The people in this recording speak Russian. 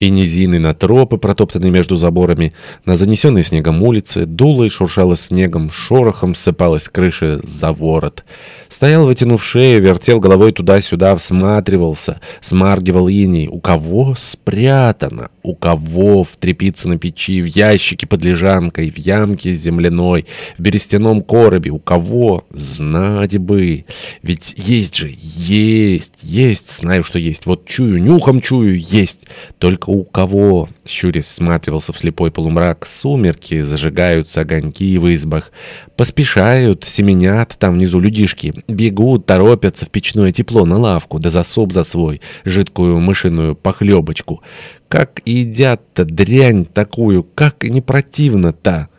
и низины на тропы, протоптанные между заборами, на занесенные снегом улицы, дуло и шуршало снегом, шорохом ссыпалась крыша за ворот. Стоял, вытянув шею, вертел головой туда-сюда, всматривался, смаргивал иней. У кого спрятано? У кого в трепице на печи, в ящике под лежанкой, в ямке земляной, в берестяном коробе? У кого? Знать бы. Ведь есть же, есть, есть, знаю, что есть. Вот чую, нюхом чую, есть. Только у кого, щурясь, всматривался в слепой полумрак, сумерки, зажигаются огоньки в избах, поспешают, семенят там внизу людишки, бегут, торопятся в печное тепло на лавку, да засоб за свой, жидкую мышиную похлебочку. Как едят-то дрянь такую, как не противно-то!